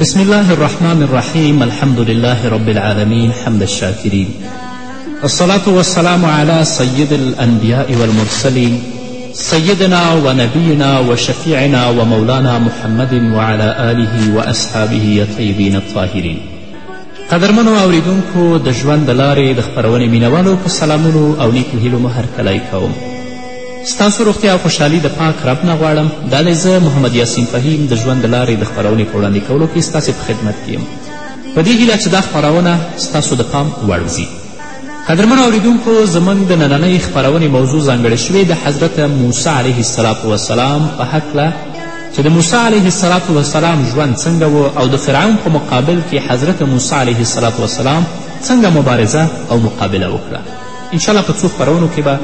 بسم الله الرحمن الرحيم الحمد لله رب العالمين حمد الشاكرين الصلاة والسلام على سيد الأنبياء والمرسلين سيدنا ونبينا وشفيعنا ومولانا محمد وعلى آله وأصحابه الطيبين الطاهرين قدرمنو اوریدونکو د ژوند د لارې د خپرونې مینوالو په سلامونو او نیکو هیلو مو هرکلی کوم ستاسو روغتیا او خوشحالي د پاک رب نه غواړم دا دی زه محمد یاسین فهیم د ژوند د لارې د خپرونې په وړاندې کولو کې ستاسې په خدمت کې یم په دې هیله چې دا خپرونه ستاسو د پام وړ وځي قدرمنو اوریدونکو زموږ د نننۍ خپرونې موضوع ځانګړې شوې د حضرت موسی علیه السلام وسلام په هکله چې د موسی علیه السلام وسلام ژوند څنګه و او د فرعون په مقابل کې حضرت موسی علیه السلام وسلام څنګه مبارزه او مقابله وکړه انشاءالله په څو خپرونو کې به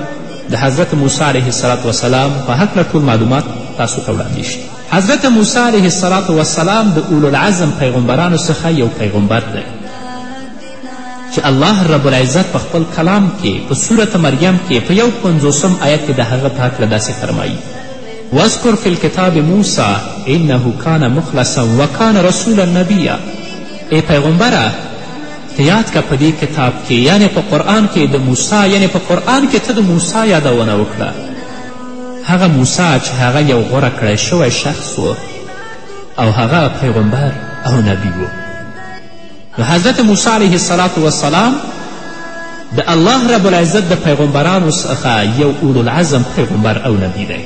د حضرت موسی علیه السلام وسلام په هکله ټول معلومات تاسو ته وړاندې شي حضرت موسی علیه السلام وسلام د اولوالعزم پیغمبرانو څخه یو پیغمبر دی چې الله رب العزت په خپل کلام کې په سورت مریم کې په یو پنځوسم آیت کې د هغه په هکله داسې فرمایي واذکر فی الکتاب موسی انه کان مخلصا وکان رسولا نبیا ای پیغمبره ته یاد که په دې کتاب کې یعنې په قرآن کې د موسی یعنې په قرآن کې ته د موسی یادونه وکړه هغه موسی چې هغه یو غوره کړی شوی شخص و او هغه پیغمبر او نبی و نو حضرت موسی علیه السلام وسلام د الله رب العزت د پیغمبرانو څخه یو اولوالعزم پیغمبر او نبی دی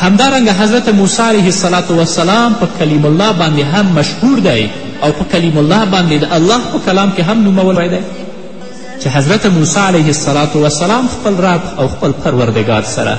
همدارنګه حضرت موسی علیه السلام وسلام په کلیم الله باندې هم مشهور دی او په کلیم الله باندې د الله په کلام کې هم نومولی دی چې حضرت موسی علیه السلام وسلام خپل رب او خپل پروردګار سره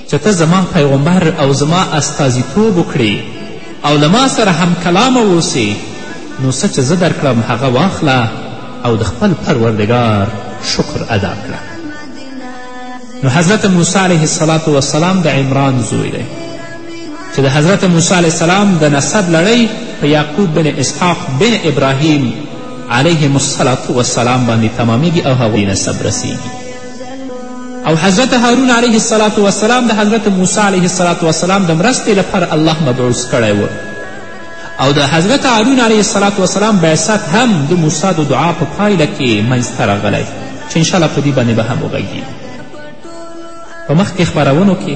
چې ته زما پیغمبر او زما استازیتوب وکړې او له ما سره هم کلامه اوسې نو څه چې زه درکړم هغه واخله او د خپل پروردګار شکر ادا کړه نو حضرت موسی علیه السلام وسلام د عمران زوی دی چې د حضرت موسی علیه السلام د نسب لړۍ په یعقوب بن اسحاق بن ابراهیم علیهم السلام باندې تمامیږي او هغوی نسب رسیږي او حضرت هارون علیه السلام وسلام د حضرت موسی علیه السلام وسلام د مرستې لپاره الله مبعوث کړی و او د حضرت هارون علیه السلام وسلام بعثت هم د موسی د دعا په پایله کې منځته راغلی چې انشاءالله په دې باندې به هم وغږیږي په مخکې خپرونو کې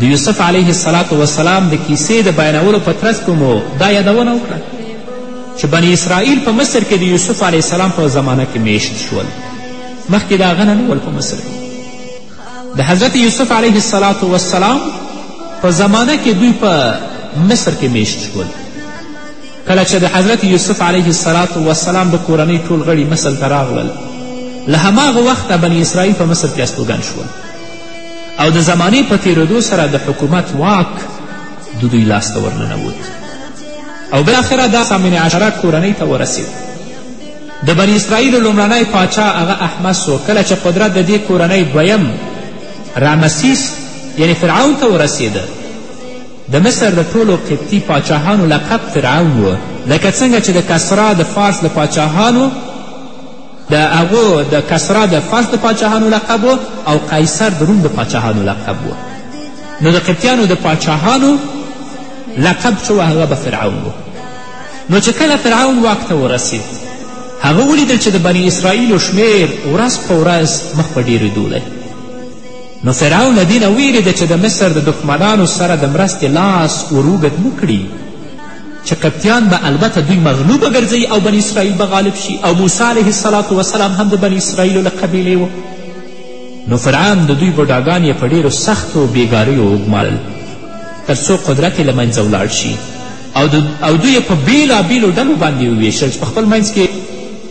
د یوسف علیه السلام وسلام د کیسې د بیانولو په ترڅ کې مو دا یادونه وکړه چې بني اسرائیل په مصر کې د یوسف علیه السلام په زمانه کې میشت شول مخکې دا غنه نه ول په مصر کې د حضرت یوسف علیه السلام والسلام په زمانه کې دوی په مصر کې میشت شول کله چې د حضرت یوسف علیه السلام والسلام د کورنۍ ټول غړي مصر ته راغلل له هماغه وخته بني اسرائیل په مصر کې استوګن شول او د زمانې په تیریدو سره د حکومت واک د دوی لاسته ورننوت او بالاخره دا ثامن عشره کورنۍ ته ورسید د بني اسرائیلو لومړنی پاچا هغه احمس و کله چې قدرت د دې کورنۍ دویم رامسیس یعنی فرعون ته ورسېده د مصر د ټولو قبطي پاچاهانو لقب فرعون و لکه څنګه چې د کسرا د فارس د پاچاهانو د هغو د کسرا د فارس د پاچاهانو لقب و او قیصر د روم د پاچاهانو لقب و نو د قبطیانو د پاچاهانو لقب چې و هغه به فرعون و نو چې کله فرعون واک ته ورسید هغه ولیدل چې د بني اسرائیلو شمیر ورځ په ورځ مخ په ډېرېدو دی نو فرعون له دې نه ویرېده چې د مصر د دښمنانو سره د مرستې لاس وروږد نه کړي چې قبطیان به البته دوی مغلوبه ګرځوي او بني اسرائیل به غالب شي او موسی علیه السلام وسلام هم د بني اسرائیلو له قبیلې و نو فرعون د دوی بوډاګان یې په ډېرو سختو بېګاریو وګمارل تر څو قدرت یې له منځه ولاړ شي او, د... او دوی په بېلابېلو ډلو باندې وویشل چې په خپل منځ کې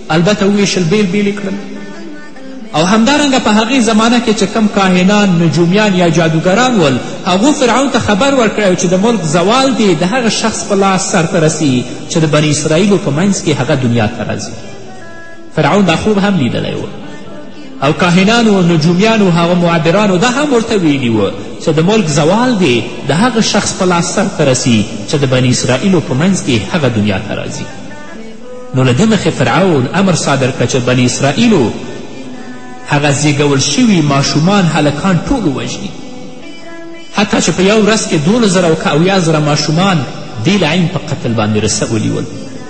البته وویشل بېل بېل یې کړل او همدارنګه په هغې زمانه کې چې کم کاهنان نجومیان یا جادوګران ول هغو فرعون ته خبر ورکړی چې د ملک زوال دی د هغه شخص په لاس سرته رسي چې د بني اسرائیلو په منځ کې هغه دنیا ته راځي فرعون دا خوب هم لیدلی و او کاهنانو او نجومیانو هغه معبرانو دا هم ورته ویلي و چې د ملک زوال دی د هغه شخص په لاس سرته رسي چې د بني اسرائیلو په منځ کې هغه دنیا ته راځي نو له دې مخې فرعون امر صادر کړه چې بني اسرائیلو هغه زیږول شوي ماشومان هلکان ټول ووژني حتی چې په یو ورځ کې دولس زره او که اویا زره ماشومان دې لعین په قتل باندې رسولي ول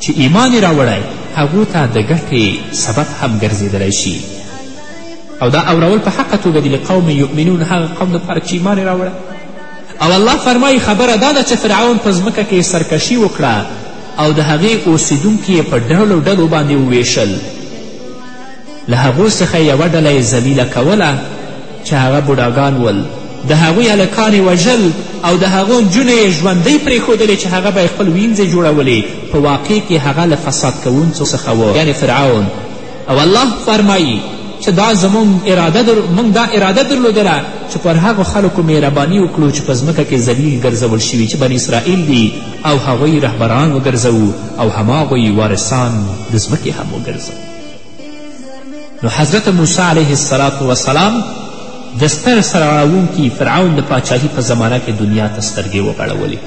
چې ایمان یې راوړی هغو ته د ګټې سبب هم ګرځېدلی شي او دا اورول په حقه توګه دي لقوم یؤمنون هغه قوم دپاره چې ایمان یې راوړی او الله فرمایي خبره دا ده چې فرعون په ځمکه کې سرکشي وکړه او د هغې اوسیدونکي یې په ډلو ډلو باندې وویشل له هغو څخه یې یوه ډله یې ذلیله کوله چې هغه بوډاګان ول د هغوی هلکان وژل او د هغو نجونې یې ژوندۍ پرېښودلې چې هغه به یې خپل وینځې جوړولې په واقع کې هغه له فساد کوونکو څخه و یعنې فرعون او الله فرمایی چې دا زموږ اراده در... موږ دا اراده درلودله چې پر هغو خلکو مهرباني وکړو چې په ځمکه کې ذلیل ګرځول شوي چې بني اسرائیل دي او هغوی رهبران وګرځوو او هماغوی وارثان د ځمکې هم وګرځوو نو حضرت موسی علیه السلام وسلام د ستر سرغړونکي فرعون د پاچاهي په زمانه کې دنیا ته سترګې وغړولې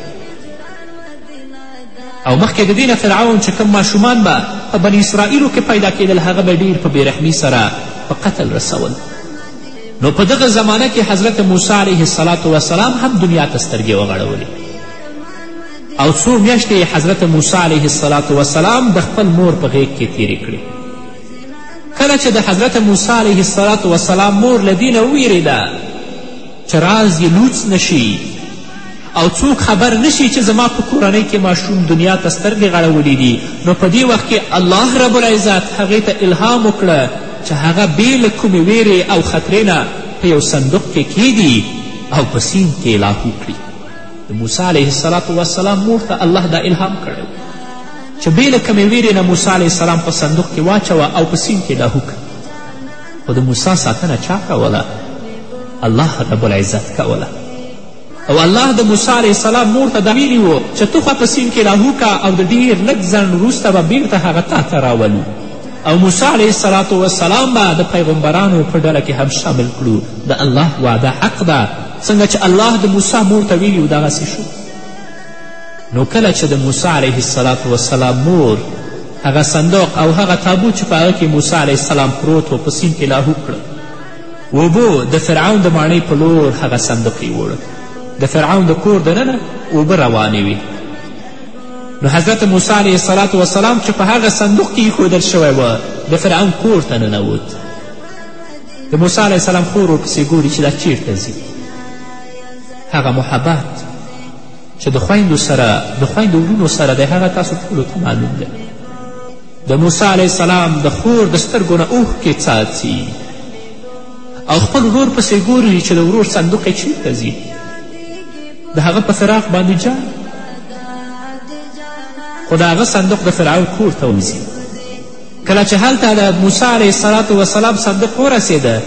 او مخکې د دې نه فرعون چې کوم ماشومان به په بني اسرائیلو کې پیدا کېدل هغه به ډیر په بېرحمي سره په قتل رسول نو په دغه زمانه کې حضرت موسی علیه السلام هم دنیا ته سترګې وغړولې او څو میاشتې یې حضرت موسی علیه السلام وسلام د خپل مور په غیږ کې تیرې کړې کله چې د حضرت موسی علیه السلام وسلام مور له دې نه وویرېده چې راز یې لوڅ نشي او څوک خبر نشي چې زما په کورنۍ کې ماشوم دنیا ته سترګې غړولې دي نو په دې وخت کې الله رب العزت هغې ته الهام وکړه چې هغه بې له کومې ویرې او خطرې نه په یو صندوق کې کیږي او په سیند کې لاهو کړي د موسی علیه السلام وسلام مور ته الله دا الهام کړی چې بې له کمې ویرې نه موسی علیه السلام په صندوق کې واچوه او په سیند کې لاهو کړه خو د موسی ساتنه چا کوله الله رب العزت کوله او الله د موسی علیه السلام مور ته دا ویلي و چې ته خو په سیند کې لاهو که او د ډېر لږ ځنډ وروسته به بیرته هغه تا ته راولو او موسی علیه السلام وسلام به د پیغمبرانو په ډله کې هم شامل کړو د الله وعده حق ده څنګه چې الله د موسی مور ته ویلي و دغسې شو نو کله چې د موسی علیه السلام وسلام مور هغه صندوق او هغه تابو چې په هغه کې موسی علیه السلام پروت و په سیم کې لاهو کړه اوبو د فرعون د ماڼۍ په لور هغه صندوق یې وړه د فرعون د کور دننه اوبه روانې وي نو حضرت موسی علیه السلام وسلام چې په هغه صندوق کې ایښودل شوی و د فرعون کور ته ننوت د موسی علیه السلام خور ورپسې ګوري چې دا چیرته ځي هغه محبت چې د خویندو سره د خویندو وروڼو سره دی هغه تاسو ټولو ته معلوم دی د موسی علیه السلام د خور د سترګو نه اوښکې څاڅي او خپل ورور پسې ګوري چې د ورور صندوق یې چیرته ځي د هغه په فراق باندې جان خو د هغه صندوق د فرعون کور ته وځي کله چې هلته د موسی علیه السلام وسلام صندوق ورسېده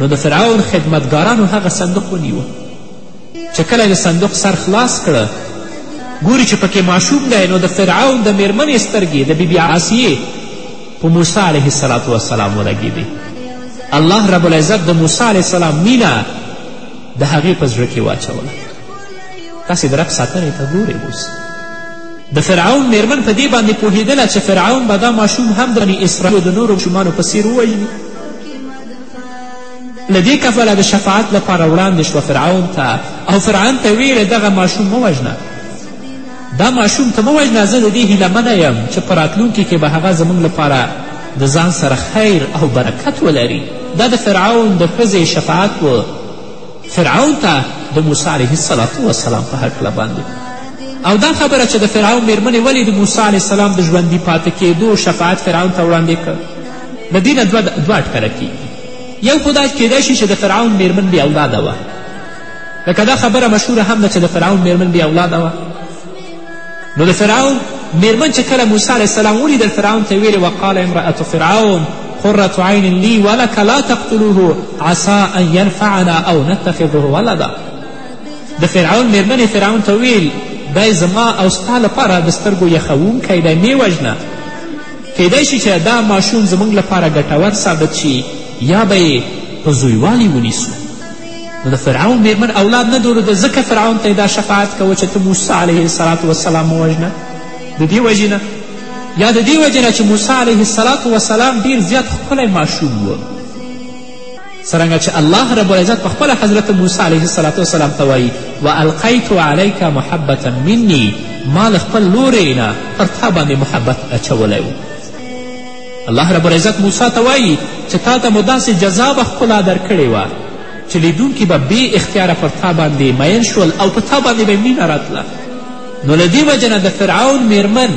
نو د فرعون خدمتګارانو هغه صندوق ونیوه چې کله د صندوق سر خلاص کړه ګوري چې پکې ماشوم دی نو د فرعون د میرمنې سترګې د بیبي عاصیې په موسی علیه السلام وسلام ولګېدې الله رب العزت د موسی علیه السلام مینه د هغې په زړه کې واچوله تاسې د رب ساتنې ته ګورئ اوس د فرعون میرمن په دې باندې پوهېدله چې فرعون به دا ماشوم هم د بني اسرائیلو د نورو ماشومانو په څیر ووژني له دې کبله د شفاعت لپاره وړاندې شوه فرعون ته او فرعون ته ویې دغه ماشوم مه وژنه دا ماشوم ته مه وژنه زه د دې هیله منه یم چې په راتلونکي کې به هغه زموږ لپاره د ځان سره خیر او برکت ولري دا د فرعون د ښځې شفاعت و فرعون ته د موسی علیه السلام وسلام په هکله باندې او دا خبره چې د فرعون میرمنې ولې د موسی علیه السلام د ژوندي پاتې کېدو شفاعت فرعون ته وړاندې کړ د دې نه دوه دوه اټکله کېږي یو خو دا کېدای شي چې د فرعون میرمن بې اولاده وه لکه دا خبره مشهوره هم ده چې د فرعون میرمن بې اولاده وه نو د فرعون میرمن چې کله موسی علیه السلام ولیدل فرعون ته ویلې وقال امرأة فرعون قرة عین لی ولک لا تقتلوه عسا ان ینفعنا او نتخذه ولدا د فرعون میرمنې فرعون ته ویل دی زما او ستا لپاره د سترګو یخوونکی دی مې وژنه کیدای شي چې دا ماشوم زموږ لپاره ګټور ثابت شي یا به یې په زویوالي ونیسو نو د فرعون میرمن اولاد نه درلوده ځکه فرعون ته دا شفاعت کوه چې ته موسی علیه السلام وسلام مه وژنه د دې وجې نه یا د دې وجې نه چې موسی علیه السلام وسلام ډیر زیات ښکلی ماشوم و څرنګه چې الله رب العزت په خپله حضرت موسی علیه السلام وسلام ته وایي والقیت علیک محبتا مني ما له خپل لورې نه پر تا باندې محبت اچولی و الله رب العزت موسی ته وایي چې تا ته مو داسې جذابه ښکلا درکړې وه چې لیدونکي به بې اختیاره پر تا باندې مین شول او په تا باندې به مینه راتله نو له دې وجې نه د فرعون میرمن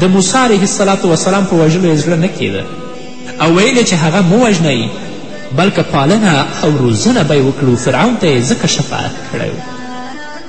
د موسی علیه السلام وسلام په وژلو یې زړه نه کېده او ویل چې هغه مو وژنئ بلکه پالنه او روزنه به یې وکړو فرعون ته یې ځکه شفاعت کړی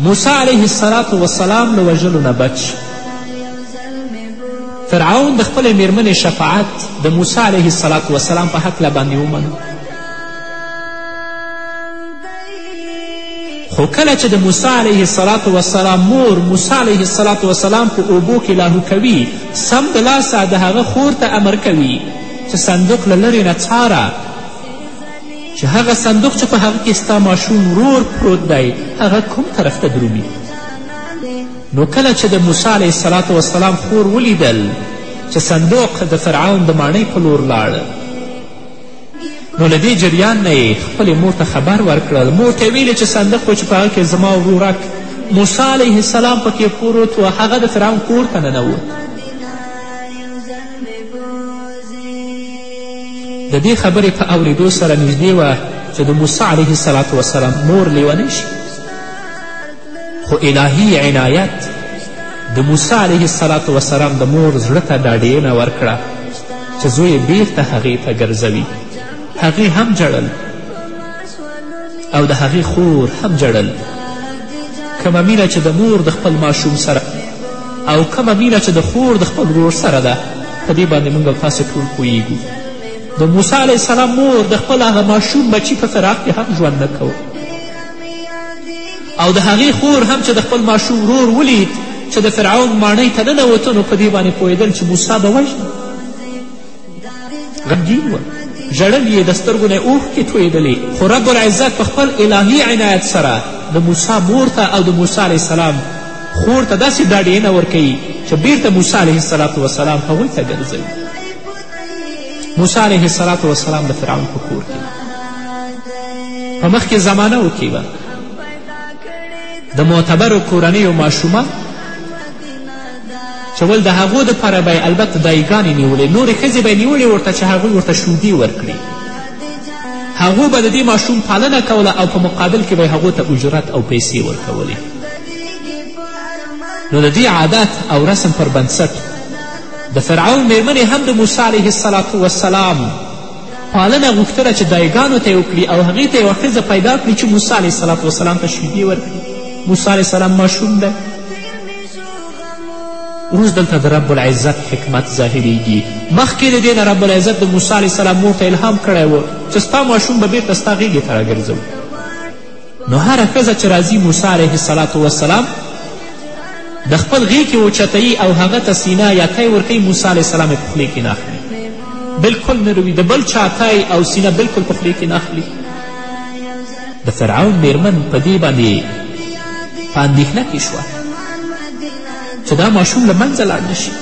موسی علیه السلام وسلام له وژلو نه بچ فرعون د خپلې میرمنې شفاعت د موسی علیه السلام وسلام په هکله باندې ومنو خو کله چې د موسی علیه السلام وسلام مور موسی علیه السلام وسلام په اوبو کې لاهو کوي سمدلاسه د هغه خور ته امر کوي چې صندوق له لرې نه څاره چې هغه صندوق چې په هغه کې ستا ماشوم ورور پروت دی هغه کوم طرف ته درومي نو کله چې د موسی علیه السلام وسلام خور ولیدل چې صندوق د فرعون د ماڼۍ په لور لاړ نو له دې جریان نه یې خپلې مور ته خبر ورکړل مور ته ویلې چې صندوق و چې په هغه کې زما ورورک موسی علیه السلام پکې پروت و هغه د فرعون کور ته ننوت د دې خبرې په اورېدو سره نږدې وه چې د موسی علیه السلام وسلام مور لیونۍ شي خو الهي عنایت د موسی علیه السلام وسلام د مور زړه ته ډاډینه ورکړه چې زوی یې بیرته هغې ته ګرځوي هغې هم ژړل او د هغې خور هم جړل کومه مینه چې د مور د خپل ماشوم سره او کومه مینه چې د خور د خپل ورور سره ده په دې باندې موږ او تاسو ټول پوهیږو د موسی علیه السلام مور د خپل هغه ماشوم بچي په فراق کې هم ژوند نه کوه او د هغې خور هم چې د خپل ماشوم ورور ولید چې د فرعون ماڼۍ ته ننوتنو په دې باندې پوهېدل چې موسی به وژني غمګین و ژړل یې د سترګو نه اوښکې تویېدلې خو رب العزت په خپل الهي عنایت سره د موسی مور ته او د موسی علیه السلام خور ته داسې ډاډینه ورکوي چې بیرته موسی علیه السلام وسلام هغوی ته ګرځوي موسی علیه السلام وسلام د فرعون په کور کې په مخکې زمانه وکې وه د معتبرو کورنیو ماشومان چول د هغو دپاره به یې البته دایګانې نیولې نورې ښځې به یې نیولې ورته چې هغوی ورته شودې ورکړي هغو به د دې ماشوم پالنه کوله او په مقابل کې به یې هغو ته اجرت او پیسې ورکولې نو د دې عادت او رسم پر بنسټ د فرعون میرمنې هم د موسی علیه السلام پالنه غوښتله چې دایګانو ته یې وکړي او هغې ته یوه ښځه پیدا کړي چې موسی علیه صلات وسلام ته شیدې ورکړي موسی علیه السلام ماشوم دی اوس دلته د رب العزت حکمت ظاهریږي مخکې د دې نه رب العزت د موسی علیه السلام مور ته الهام کړی و چې ستا ماشوم به بېرته ستا غېږې ته راګرځوو نو هره ښځه چې راځي موسی علیه السلام وسلام د خپل غیږ کې اوچتوي او هغه ته سینا یا تی ورکوي موسی علیه السلام یې په خولې کې نه اخلي بلکل نه روي د بل چا تی او سینه بلکل په خولې کې نه اخلي د فرعون میرمن په دې باندې په اندېښنه کې شوه چې دا ماشوم له منځه لاړ نه شي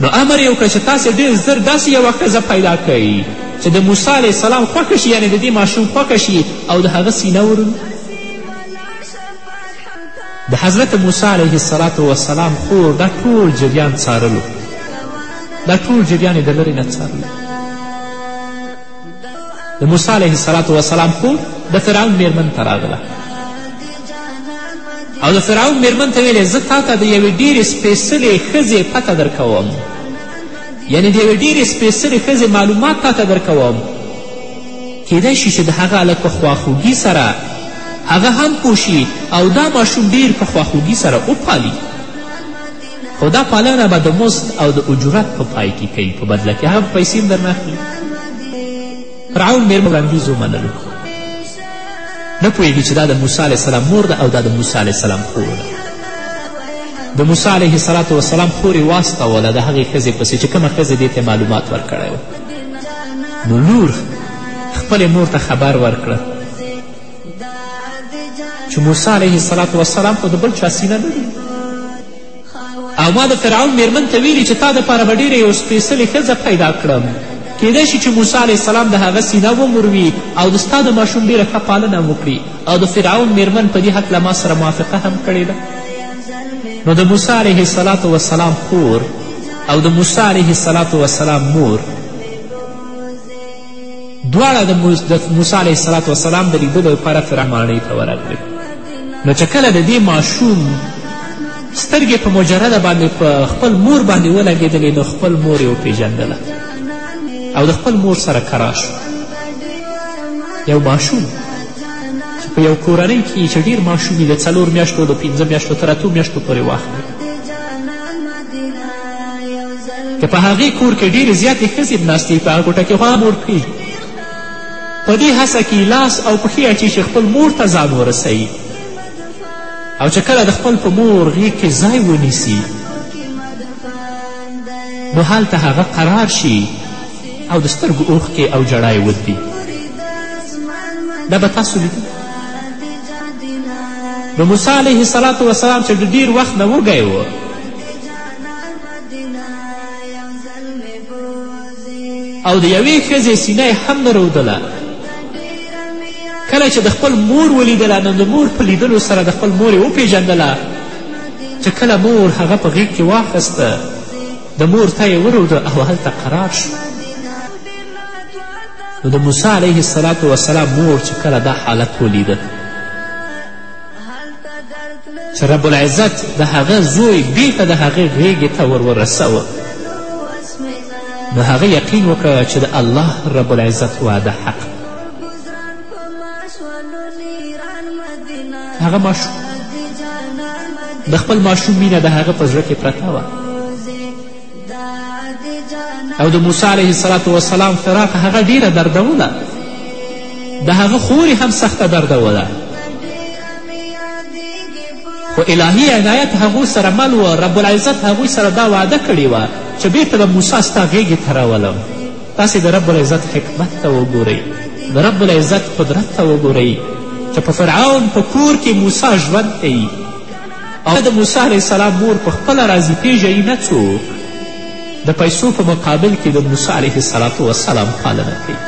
نو امر یې وکړ چې تاسې ډېر زر داسې یوه ښځه پیدا کړئ چې د موسی علیه السلام خوښه شي یعنې د دې ماشوم خوښه شي او د هغه سینه ور د حضرت موسی علیه السلام وسلام خور دا ټول جریان څارلو دا ټول جریان یې د لرې نه څارلو د موسی علیه السلام وسلام خور د فرعون میرمن ته راغله او د فرعون میرمن ته ویلې زه تا ته د یوې ډېرې سپېڅلې ښځې پته درکوم یعنې د یوې ډېرې سپېڅلې ښځې معلومات تا ته درکوم کیدای شي چې د هغه هلک په خواخوږي سره هغه هم پوه او دا ماشوم ډیر په خواخوږي سره وپالي خو دا پالنه به د مزد او د اجرت په پای کې کوي په بدله کې هغه پیسې هم درنه اخلي فرعون مېرمن وړاندیز ومنلو نه پوهېږي چې دا د موسی علیه السلام مور ده او دا د موسی علیه السلام خور ده د موسی علیه السلام وسلام خور یې واستوله د هغې ښځې پسې چې کومه ښځې دې ته معلومات ورکړی و نو لور خپلې مور ته خبر ورکړه چې موسی علیه السلام خو د بل چا سینه نه او ما د فرعون میرمن ته ویلي چې تا دپاره به ډېره یو سپېڅلې ښځه پیدا کړم کیدای شي چې موسی علیه السلام د هغه سینه ومروي او د ستا د ماشوم ډېره ښه پالنه هم وکړي او د فرعون میرمن په دې هکله ما سره موافقه هم کړې ده نو د موسی علیه السلام وسلام خور او د موسی علیه السلام وسلام مور دواړه د موسی علیه صلات وسلام د لیدلو لپاره فرعون ماڼۍ ته ورغلې نو چې کله د دې ماشوم سترګې په مجرده باندې په خپل مور باندې ولګېدلې نو خپل مور یې وپېژندله او د خپل مور سره کرا شو یو ماشوم چې په یو کورنۍ کې چې ډېر ماشوم د څلور میاشتو د پنځه میاشتو تر اتو میاشتو پورې واخلي که په هغې کور کې ډېرې زیاتې ښځې ناستې په هغه کوټه کې غوا مور کړي په دې هڅه کې لاس او پښې اچي چې خپل مور ته ځان ورسوي او چې کله د خپل په مور غېږ کې ځای ونیسي نو هلته هغه قرار شي او د سترګو اوښکې او ژړا یې ودري دا به تاسو لیدل نو موسی علیه السلام وسلام چې د ډیر وخت نه وږی و او د یوې ښځې سینه یې هم نه رودله کله چې د خپل مور ولیدله نو د مور په لیدلو سره د خپل مور یې وپیژندله چې کله مور هغه په غیږ کې واخیسته د مور ته یې وروده او هلته قرار شو نو د موسی علیه السلام وسلام مور چې کله دا حالت ولیده چې رب العزت د هغه زوی بیرته د هغې غېږې ته ور ورسوه نو هغه یقین وکړه چې د الله رب العزت وعده حق هغه ماشوم د خپل ماشوم مینه د هغه په زړه کې پرته وه او د موسی علیه السلام وسلام فراق هغه ډیره دردوله د هغه خور هم سخته دردوله خو الهي عنایت هغو سره مل و رب العزت هغوی سره دا وعده کړې وه چې بیرته به موسی ستا غیږې ته راولم تاسې د رب العزت حکمت ته وګورئ د رب العزت قدرت ته وګورئ چې په فرعون په کور کې موسی ژوند کوي او د موسی علیه السلام مور په خپله راځي پېژه یي نه څوک د پیسو په مقابل کې د موسی علیه السلام وسلام پالنه کوي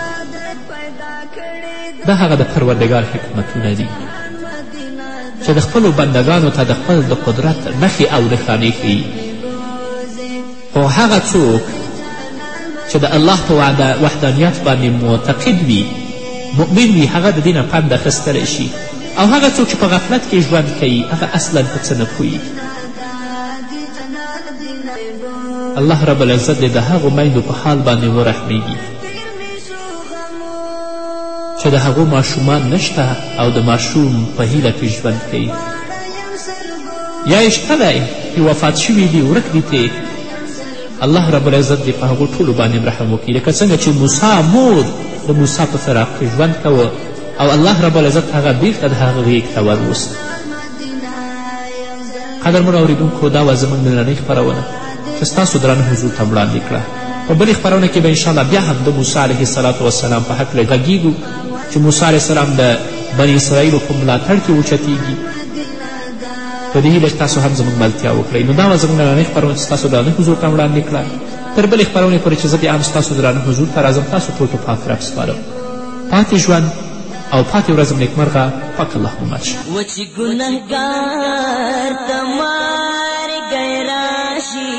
دا هغه د پروردګار حکمتونه دي چې د خپلو بندګانو ته د خپل د قدرت نښې او نښانې ښیي خو هغه څوک چې د الله په وعده وحدانیت باندې معتقد وي مؤمن وي هغه د دې نه پند اخیستلی شي او هغه څوک چې په غفلت کې ژوند کوي هغه اصلا په څه نه پوهېږي الله رب العزت دې د هغو میندو په حال باندې ورحمیږي چې د هغو ماشومان نشته او د ماشوم په هیله کې ژوند کوي یا یې شته دی چې وفات شوي دي ورک دي ترې الله رب العزت دې په هغو ټولو باندې رحم وکړي لکه څنګه چې موسی مور د موسی په فراق کې ژوند کوه او الله رب العزت هغه بیرته د هغه غیږ ته وروست قدرمنو اورېدونکو دا وه زموږ نننۍ خپرونه چې ستاسو درانه حضور ته وړاندې کړه په بلې خپرونه کې به انشاءالله بیا هم د موسی علیه السلام وسلام په هکله غږیږو چې موسی علیه السلام د بني اسرائیلو په ملاتړ کې اوچتیږي په دې هیله چې تاسو هم زموږ ملتیا وکړئ نو دا وه زموږ نننۍ خپرونه چې ستاسو درانه حضور ته وړاندې کړه تر بلې خپرونې پورې چې زه بیا هم ستاسو درانه حضور ته راځم تاسو ټول په پاک رب سپارم پاتې ژوند او پاتې ورځ مو نیکمرغه پاک الله مو مل شه و چې ګنهګار ته مار ګیراشي